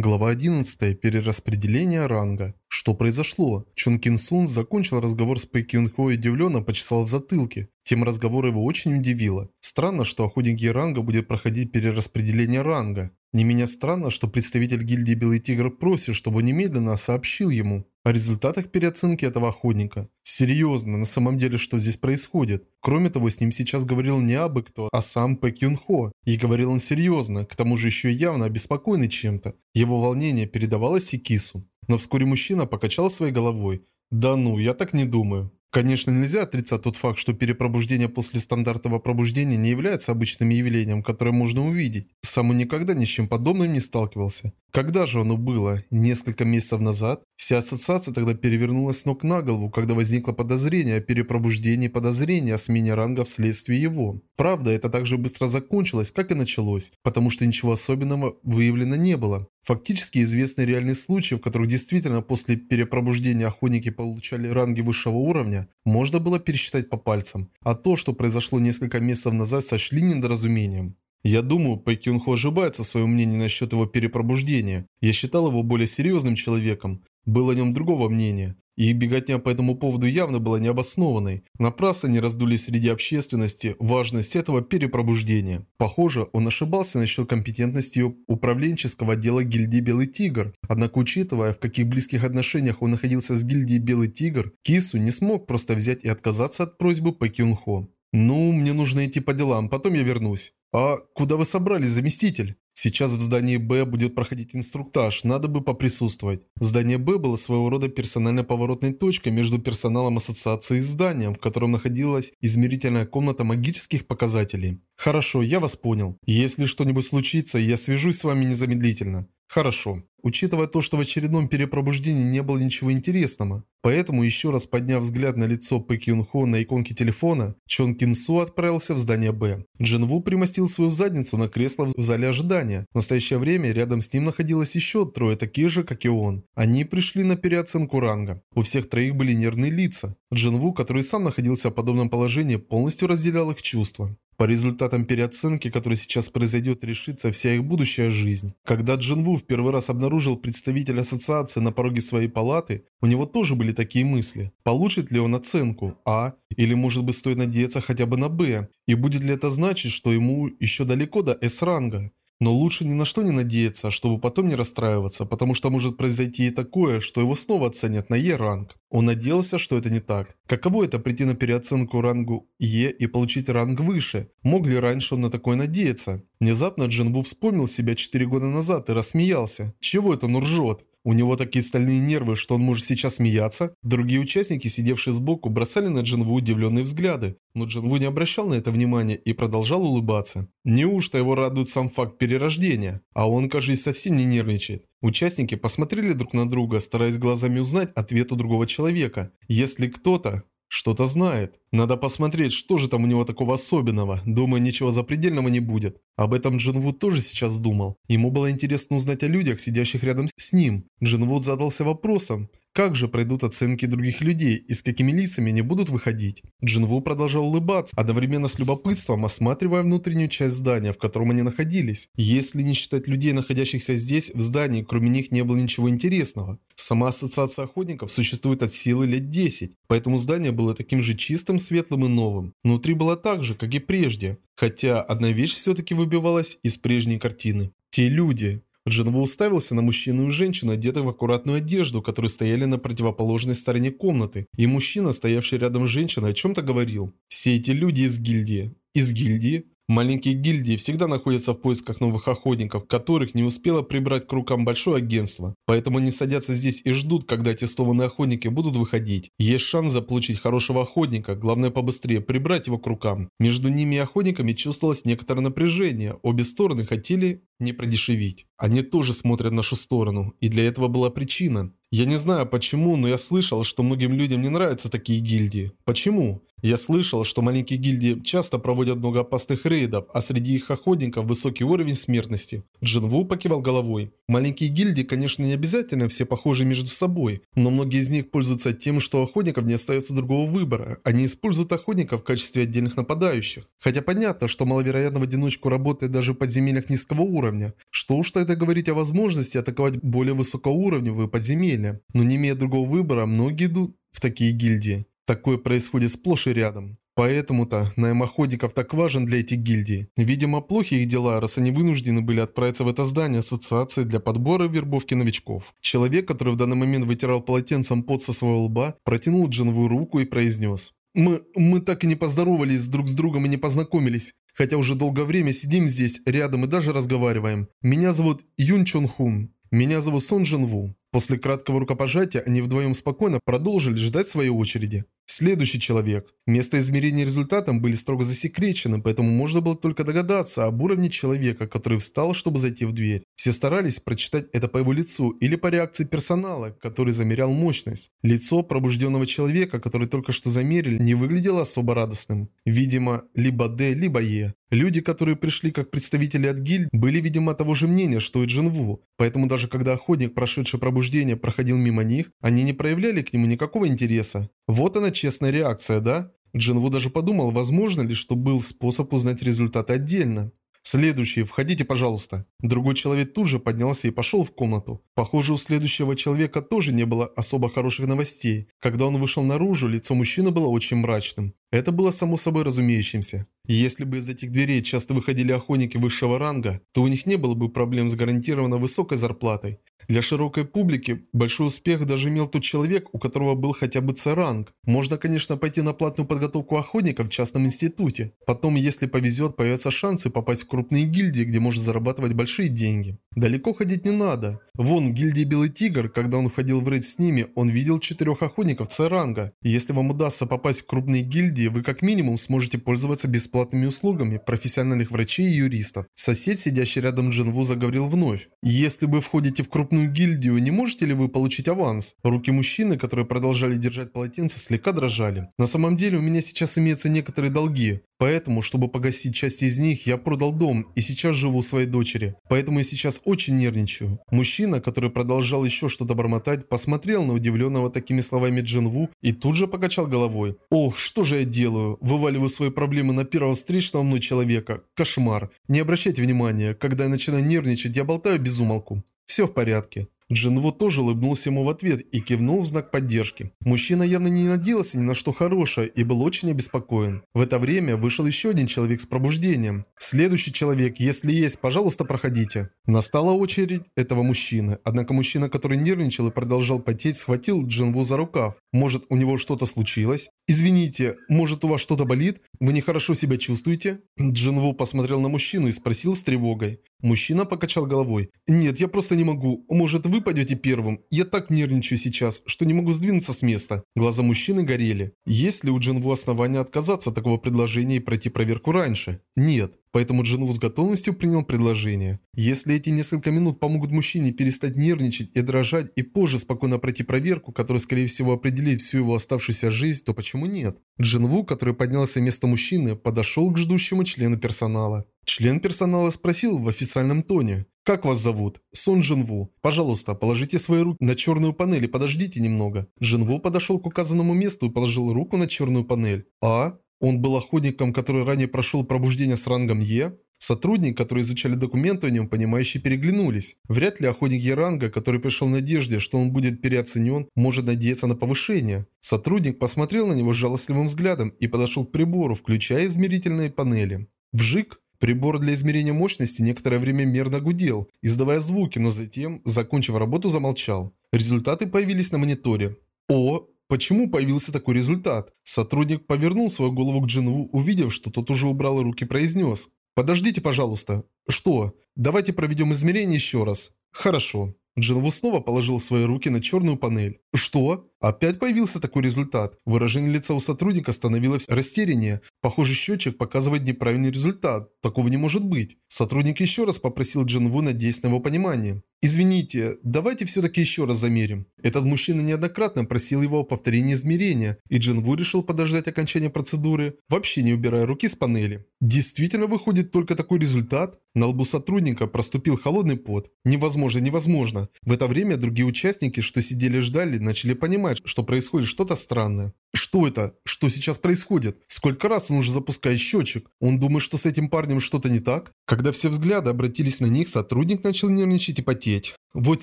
Глава 11. Перераспределение ранга. Что произошло? Чун Кин Сун закончил разговор с Пэй Кюн Хо и удивленно почесал в затылке. Тема разговора его очень удивила. Странно, что охотники ранга будет проходить перераспределение ранга. Не менее странно, что представитель гильдии Белый Тигр просит, чтобы немедленно сообщил ему о результатах переоценки этого охотника. Серьезно, на самом деле, что здесь происходит? Кроме того, с ним сейчас говорил не абы кто, а сам Пэ Кюн Хо. И говорил он серьезно, к тому же еще явно обеспокоенный чем-то. Его волнение передавалось и Кису. Но вскоре мужчина покачал своей головой. «Да ну, я так не думаю». Конечно, нельзя отрицать тот факт, что перепробуждение после стандартного пробуждения не является обычным явлением, которое можно увидеть. Сам он никогда ни с чем подобным не сталкивался. Когда же оно было? Несколько месяцев назад? Вся ассоциация тогда перевернулась с ног на голову, когда возникло подозрение о перепробуждении подозрения о смене ранга вследствие его. Правда, это также быстро закончилось, как и началось, потому что ничего особенного выявлено не было. Фактически известны реальные случаи, в которых действительно после перепробуждения охотники получали ранги высшего уровня, можно было пересчитать по пальцам, а то, что произошло несколько месяцев назад, сочли недоразумением. Я думаю, Пэй Кюн Хо ошибается в своем мнении насчет его перепробуждения. Я считал его более серьезным человеком. Было о нем другого мнения. Их беготня по этому поводу явно была необоснованной. Напрасно не раздули среди общественности важность этого перепробуждения. Похоже, он ошибался насчет компетентности управленческого отдела гильдии Белый Тигр. Однако, учитывая, в каких близких отношениях он находился с гильдией Белый Тигр, Кису не смог просто взять и отказаться от просьбы Пэ Кюн Хо. «Ну, мне нужно идти по делам, потом я вернусь». «А куда вы собрались, заместитель?» Сейчас в здании Б будет проходить инструктаж, надо бы поприсутствовать. Здание Б было своего рода персональной поворотной точкой между персоналом ассоциации и зданием, в котором находилась измерительная комната магических показателей. Хорошо, я вас понял. Если что-нибудь случится, я свяжусь с вами незамедлительно. Хорошо. Учитывая то, что в очередном перепробуждении не было ничего интересного. Поэтому, еще раз подняв взгляд на лицо Пэ Кюн Хо на иконке телефона, Чон Кин Су отправился в здание Б. Джин Ву примостил свою задницу на кресло в зале ожидания. В настоящее время рядом с ним находилось еще трое таких же, как и он. Они пришли на переоценку ранга. У всех троих были нервные лица. Джин Ву, который сам находился в подобном положении, полностью разделял их чувства. По результатам переоценки, которая сейчас произойдет, решится вся их будущая жизнь. Когда Джин Ву в первый раз обнаружил представителя ассоциации на пороге своей палаты, у него тоже были такие мысли. Получит ли он оценку А, или может быть стоит надеяться хотя бы на Б, и будет ли это значить, что ему еще далеко до С-ранга? Но лучше ни на что не надеяться, чтобы потом не расстраиваться, потому что может произойти и такое, что его снова оценят на Е-ранг. Он надеялся, что это не так. Каково это прийти на переоценку рангу Е и получить ранг выше? Мог ли раньше он на такое надеяться? Внезапно Джинву вспомнил себя 4 года назад и рассмеялся. Чего это он ржет? У него такие стальные нервы, что он может сейчас смеяться. Другие участники, сидевшие сбоку, бросали на Джинву удивленные взгляды. Но Джинву не обращал на это внимания и продолжал улыбаться. Неужто его радует сам факт перерождения? А он, кажется, совсем не нервничает. Участники посмотрели друг на друга, стараясь глазами узнать ответ у другого человека. Если кто-то что-то знает. Надо посмотреть, что же там у него такого особенного. Думаю, ничего запредельного не будет. Об этом Джинвуд тоже сейчас думал. Ему было интересно узнать о людях, сидящих рядом с ним. Джинвуд задался вопросом, как же пройдут оценки других людей и с какими лицами они будут выходить? Джинву продолжал улыбаться, одновременно с любопытством осматривая внутреннюю часть здания, в котором они находились. Если не считать людей, находящихся здесь, в здании, кроме них не было ничего интересного. Сама ассоциация охотников существует от силы лет 10, поэтому здание было таким же чистым, светлым и новым. Внутри было так же, как и прежде. Хотя одна вещь все-таки выбивалась из прежней картины. Те люди. Джинву уставился на мужчину и женщину, одетых в аккуратную одежду, которые стояли на противоположной стороне комнаты, и мужчина, стоявший рядом с женщиной, о чем-то говорил. Все эти люди из гильдии. Из гильдии? Маленькие гильдии всегда находятся в поисках новых охотников, которых не успело прибрать к рукам большое агентство. Поэтому они садятся здесь и ждут, когда тестованные охотники будут выходить. Есть шанс заполучить хорошего охотника, главное побыстрее прибрать его к рукам. Между ними и охотниками чувствовалось некоторое напряжение, обе стороны хотели не продешевить. Они тоже смотрят в нашу сторону, и для этого была причина. Я не знаю почему, но я слышал, что многим людям не нравятся такие гильдии. Почему? Я слышал, что маленькие гильдии часто проводят много опасных рейдов, а среди их охотников высокий уровень смертности. Джинву покивал головой. Маленькие гильдии, конечно, не обязательно все похожи между собой, но многие из них пользуются тем, что охотников не остается другого выбора. Они используют охотников в качестве отдельных нападающих. Хотя понятно, что маловероятно в одиночку работает даже в подземельях низкого уровня. Что уж тогда говорить о возможности атаковать более высокоуровневые подземелья. Но не имея другого выбора, многие идут в такие гильдии. Такое происходит сплошь и рядом. Поэтому-то найм охотников так важен для этих гильдий. Видимо, плохи их дела, раз они вынуждены были отправиться в это здание ассоциации для подбора и вербовки новичков. Человек, который в данный момент вытирал полотенцем пот со своего лба, протянул Джиновую руку и произнес. «Мы... мы так и не поздоровались друг с другом и не познакомились. Хотя уже долгое время сидим здесь, рядом и даже разговариваем. Меня зовут Юн Чон Хун. Меня зовут Сон Джин Ву». После краткого рукопожатия они вдвоем спокойно продолжили ждать своей очереди. Следующий человек. Место измерения результатом были строго засекречены, поэтому можно было только догадаться об уровне человека, который встал, чтобы зайти в дверь. Все старались прочитать это по его лицу или по реакции персонала, который замерял мощность. Лицо пробужденного человека, который только что замерили, не выглядело особо радостным. Видимо, либо Д, либо Е. Люди, которые пришли как представители от гильд, были, видимо, того же мнения, что и Джинву. Поэтому даже когда охотник, прошедший пробуждение, проходил мимо них, они не проявляли к нему никакого интереса. Вот она честная реакция, да? Джинву даже подумал, возможно ли, что был способ узнать результаты отдельно. «Следующий, входите, пожалуйста». Другой человек тут же поднялся и пошел в комнату. Похоже, у следующего человека тоже не было особо хороших новостей. Когда он вышел наружу, лицо мужчины было очень мрачным. Это было само собой разумеющимся. Если бы из этих дверей часто выходили охотники высшего ранга, то у них не было бы проблем с гарантированно высокой зарплатой. Для широкой публики большой успех даже имел тот человек, у которого был хотя бы С-ранг. Можно, конечно, пойти на платную подготовку охотников в частном институте. Потом, если повезет, появятся шансы попасть в крупные гильдии, где можно зарабатывать большие деньги. Далеко ходить не надо. Вон, в гильдии Белый Тигр, когда он входил в рейд с ними, он видел четырех охотников С-ранга. Если вам удастся попасть в крупные гильдии, вы как минимум сможете пользоваться бесплатными услугами профессиональных врачей и юристов. Сосед, сидящий рядом Джинву, заговорил вновь. Если вы входите в крупную гильдию, не можете ли вы получить аванс? Руки мужчины, которые продолжали держать полотенце, слегка дрожали. На самом деле у меня сейчас имеются некоторые долги. Поэтому, чтобы погасить часть из них, я продал дом и сейчас живу у своей дочери. Поэтому я сейчас очень нервничаю. Мужчина, который продолжал еще что-то бормотать, посмотрел на удивленного такими словами Джинву и тут же покачал головой. Ох, что же я делаю? Вываливаю свои проблемы на первого встречного мной человека. Кошмар. Не обращайте внимания, когда я начинаю нервничать, я болтаю без умолку. Все в порядке. Джинву тоже улыбнулся ему в ответ и кивнул в знак поддержки. Мужчина явно не надеялся ни на что хорошее и был очень обеспокоен. В это время вышел еще один человек с пробуждением. Следующий человек, если есть, пожалуйста, проходите. Настала очередь этого мужчины. Однако мужчина, который нервничал и продолжал потеть, схватил Джинву за рукав. Может, у него что-то случилось? «Извините, может, у вас что-то болит? Вы нехорошо себя чувствуете?» Джинву посмотрел на мужчину и спросил с тревогой. Мужчина покачал головой. «Нет, я просто не могу. Может, вы пойдете первым? Я так нервничаю сейчас, что не могу сдвинуться с места». Глаза мужчины горели. Есть ли у Джинву основания отказаться от такого предложения и пройти проверку раньше? Нет. Поэтому Джинву с готовностью принял предложение. Если эти несколько минут помогут мужчине перестать нервничать и дрожать и позже спокойно пройти проверку, которая скорее всего определит всю его оставшуюся жизнь, то почему нет? Джинву, который поднялся вместо мужчины, подошел к ждущему члену персонала. Член персонала спросил в официальном тоне. «Как вас зовут?» «Сон Джинву. Пожалуйста, положите свои руки на черную панель и подождите немного». Джинву подошел к указанному месту и положил руку на черную панель. «А?» Он был охотником, который ранее прошел пробуждение с рангом Е? Сотрудник, которые изучали документы о нем, понимающие переглянулись. Вряд ли охотник Е-ранга, который пришел в надежде, что он будет переоценен, может надеяться на повышение. Сотрудник посмотрел на него с жалостливым взглядом и подошел к прибору, включая измерительные панели. Вжик! Прибор для измерения мощности некоторое время мерно гудел, издавая звуки, но затем, закончив работу, замолчал. Результаты появились на мониторе. О, Почему появился такой результат? Сотрудник повернул свою голову к Джинву, увидев, что тот уже убрал руки, произнес. «Подождите, пожалуйста». «Что? Давайте проведем измерение еще раз». «Хорошо». Джинву снова положил свои руки на черную панель. Что? Опять появился такой результат. Выражение лица у сотрудника становилось растеряннее. Похоже, счетчик показывает неправильный результат. Такого не может быть. Сотрудник еще раз попросил Джинву надеясь на его понимание. «Извините, давайте все-таки еще раз замерим». Этот мужчина неоднократно просил его о повторении измерения, и Джинву решил подождать окончания процедуры, вообще не убирая руки с панели. Действительно выходит только такой результат? На лбу сотрудника проступил холодный пот. Невозможно, невозможно. В это время другие участники, что сидели ждали, начали понимать, что происходит что-то странное. Что это? Что сейчас происходит? Сколько раз он уже запускает счетчик? Он думает, что с этим парнем что-то не так? Когда все взгляды обратились на них, сотрудник начал нервничать и потеть. Вот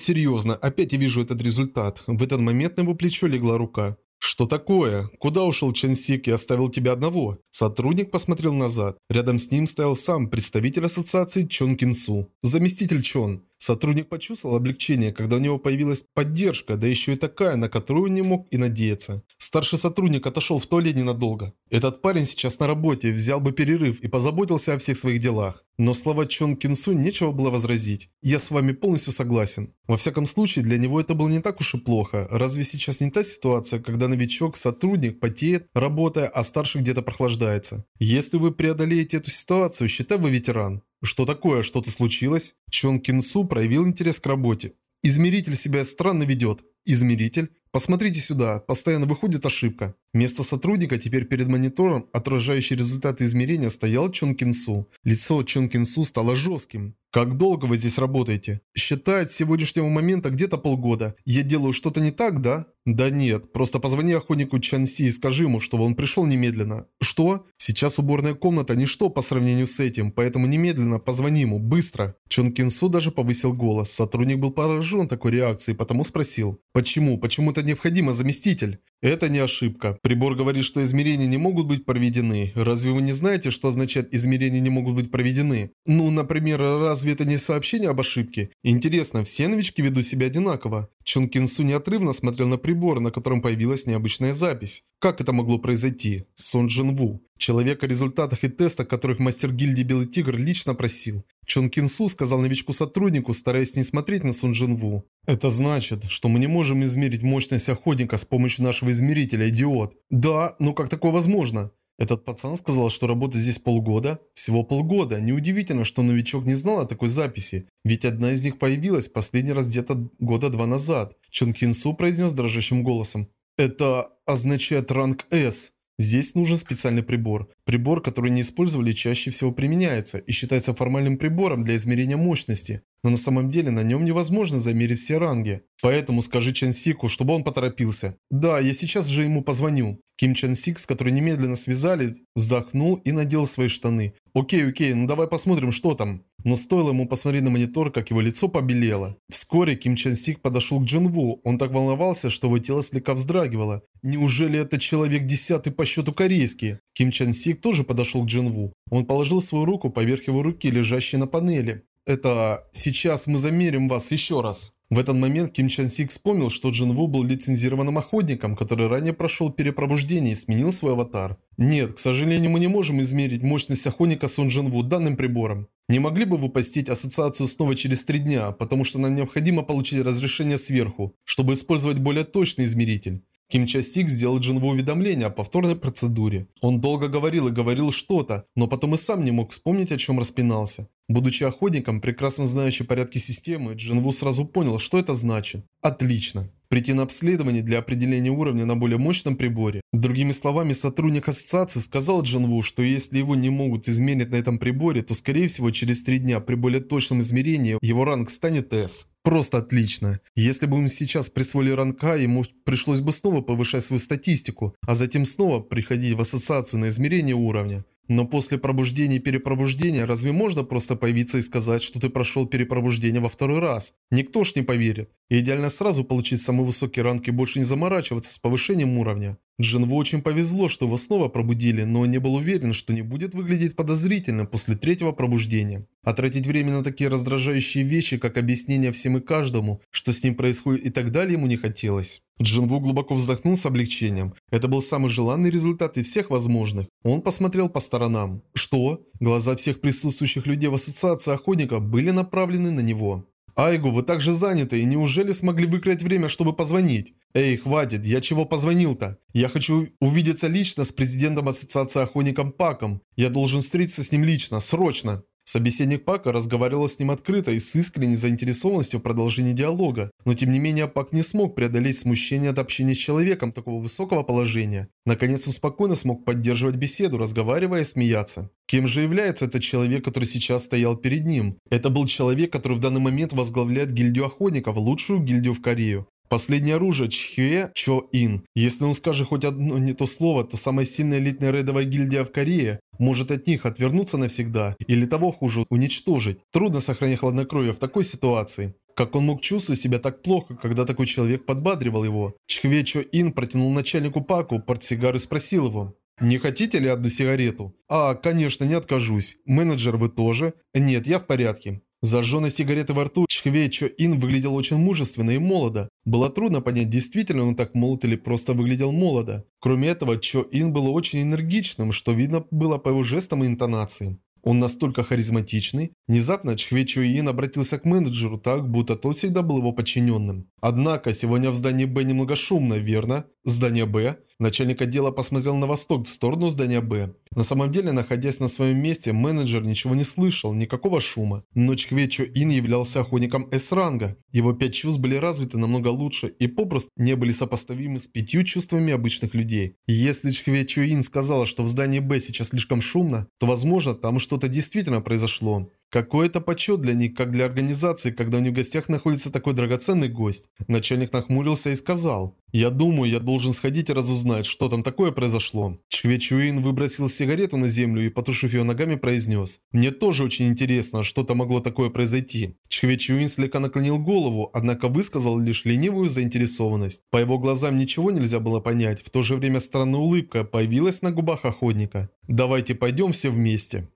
серьезно, опять я вижу этот результат. В этот момент на его плечо легла рука. «Что такое? Куда ушел Чен Сик и оставил тебя одного?» Сотрудник посмотрел назад. Рядом с ним стоял сам представитель ассоциации Чон Кинсу. Заместитель Чон. Сотрудник почувствовал облегчение, когда у него появилась поддержка, да еще и такая, на которую не мог и надеяться. Старший сотрудник отошел в туалет ненадолго. Этот парень сейчас на работе, взял бы перерыв и позаботился о всех своих делах. Но слова Чон Кинсу нечего было возразить. Я с вами полностью согласен. Во всяком случае, для него это было не так уж и плохо. Разве сейчас не та ситуация, когда новичок, сотрудник потеет, работая, а старший где-то прохлаждается? Если вы преодолеете эту ситуацию, считай вы ветеран. Что такое? Что-то случилось? Чон Кинсу проявил интерес к работе. Измеритель себя странно ведет. Измеритель? Посмотрите сюда, постоянно выходит ошибка. Вместо сотрудника теперь перед монитором, отражающий результаты измерения, стоял Чон Кинсу. Лицо Чон Кинсу стало жестким. «Как долго вы здесь работаете?» «Считает с сегодняшнего момента где-то полгода. Я делаю что-то не так, да?» «Да нет, просто позвони охотнику Чанси и скажи ему, чтобы он пришел немедленно». «Что?» «Сейчас уборная комната ничто по сравнению с этим, поэтому немедленно позвони ему, быстро». Чон Кинсу даже повысил голос. Сотрудник был поражен такой реакцией, потому спросил. «Почему? Почему это необходимо, заместитель?» Это не ошибка. Прибор говорит, что измерения не могут быть проведены. Разве вы не знаете, что означает измерения не могут быть проведены? Ну, например, разве это не сообщение об ошибке? Интересно, все новички ведут себя одинаково? Чун Кинсу неотрывно смотрел на прибор, на котором появилась необычная запись. Как это могло произойти? Сон Джин Ву. Человек о результатах и тестах, которых мастер гильдии Белый Тигр лично просил. Чон Кинсу сказал новичку-сотруднику, стараясь не смотреть на Сун Джин Ву. «Это значит, что мы не можем измерить мощность охотника с помощью нашего измерителя, идиот». «Да, но как такое возможно?» Этот пацан сказал, что работает здесь полгода. Всего полгода. Неудивительно, что новичок не знал о такой записи. Ведь одна из них появилась последний раз где-то года два назад. Чон Кинсу произнес дрожащим голосом. «Это означает ранг S». Здесь нужен специальный прибор. Прибор, который не использовали, чаще всего применяется и считается формальным прибором для измерения мощности. Но на самом деле на нем невозможно замерить все ранги. Поэтому скажи Чан Сику, чтобы он поторопился. Да, я сейчас же ему позвоню. Ким Чан Сик, с которой немедленно связали, вздохнул и надел свои штаны. Окей, окей, ну давай посмотрим, что там. Но стоило ему посмотреть на монитор, как его лицо побелело. Вскоре Ким Чан Сик подошел к Джин Ву. Он так волновался, что его тело слегка вздрагивало. Неужели это человек десятый по счету корейский? Ким Чан Сик тоже подошел к Джин Ву. Он положил свою руку поверх его руки, лежащей на панели. Это «сейчас мы замерим вас еще раз». В этот момент Ким Чан Сик вспомнил, что Джин Ву был лицензированным охотником, который ранее прошел перепробуждение и сменил свой аватар. Нет, к сожалению, мы не можем измерить мощность охотника Сун Джин Ву данным прибором. Не могли бы вы посетить ассоциацию снова через три дня, потому что нам необходимо получить разрешение сверху, чтобы использовать более точный измеритель. Ким Чан Сик сделал Джинву уведомление о повторной процедуре. Он долго говорил и говорил что-то, но потом и сам не мог вспомнить, о чем распинался. Будучи охотником, прекрасно знающий порядки системы, Джинву сразу понял, что это значит. Отлично. Прийти на обследование для определения уровня на более мощном приборе. Другими словами, сотрудник ассоциации сказал Джинву, что если его не могут измерить на этом приборе, то скорее всего через три дня при более точном измерении его ранг станет S. Просто отлично. Если бы мы сейчас присвоили ранг А, ему пришлось бы снова повышать свою статистику, а затем снова приходить в ассоциацию на измерение уровня. Но после пробуждения и перепробуждения разве можно просто появиться и сказать, что ты прошел перепробуждение во второй раз? Никто ж не поверит. И идеально сразу получить самый высокий ранг и больше не заморачиваться с повышением уровня. Джинву очень повезло, что его снова пробудили, но он не был уверен, что не будет выглядеть подозрительно после третьего пробуждения. А тратить время на такие раздражающие вещи, как объяснение всем и каждому, что с ним происходит и так далее, ему не хотелось. Джинву глубоко вздохнул с облегчением. Это был самый желанный результат из всех возможных. Он посмотрел по сторонам. Что? Глаза всех присутствующих людей в ассоциации охотников были направлены на него. Айгу, вы так же заняты, и неужели смогли выкроить время, чтобы позвонить? Эй, хватит, я чего позвонил-то? Я хочу увидеться лично с президентом ассоциации охотником Паком. Я должен встретиться с ним лично, срочно. Собеседник Пака разговаривал с ним открыто и с искренней заинтересованностью в продолжении диалога, но тем не менее Пак не смог преодолеть смущение от общения с человеком такого высокого положения. Наконец он спокойно смог поддерживать беседу, разговаривая и смеяться. Кем же является этот человек, который сейчас стоял перед ним? Это был человек, который в данный момент возглавляет гильдию охотников, лучшую гильдию в Корее. Последнее оружие Чхюэ Чо Ин. Если он скажет хоть одно не то слово, то самая сильная элитная рейдовая гильдия в Корее может от них отвернуться навсегда, или того хуже, уничтожить. Трудно сохранять хладнокровие в такой ситуации. Как он мог чувствовать себя так плохо, когда такой человек подбадривал его? Чхве Чо Ин протянул начальнику Паку портсигар и спросил его. «Не хотите ли одну сигарету?» «А, конечно, не откажусь. Менеджер, вы тоже?» «Нет, я в порядке». Зажженной сигареты во рту Чхве Чо Ин выглядел очень мужественно и молодо. Было трудно понять, действительно он так молод или просто выглядел молодо. Кроме этого, Чо Ин был очень энергичным, что видно было по его жестам и интонации. Он настолько харизматичный. Внезапно Чхве Чуин обратился к менеджеру так, будто тот всегда был его подчиненным. Однако, сегодня в здании Б немного шумно, верно? Здание Б? Начальник отдела посмотрел на восток, в сторону здания Б. На самом деле, находясь на своем месте, менеджер ничего не слышал, никакого шума. Но Чхве Чо Ин являлся охотником С-ранга. Его пять чувств были развиты намного лучше и попросту не были сопоставимы с пятью чувствами обычных людей. Если Чхве Чо Ин сказала, что в здании Б сейчас слишком шумно, то возможно там что-то действительно произошло. Какой это почет для них, как для организации, когда у них в гостях находится такой драгоценный гость. Начальник нахмурился и сказал. «Я думаю, я должен сходить и разузнать, что там такое произошло». Чхве Чуин выбросил сигарету на землю и, потушив ее ногами, произнес. «Мне тоже очень интересно, что-то могло такое произойти». Чхве Чуин слегка наклонил голову, однако высказал лишь ленивую заинтересованность. По его глазам ничего нельзя было понять, в то же время странная улыбка появилась на губах охотника. «Давайте пойдем все вместе».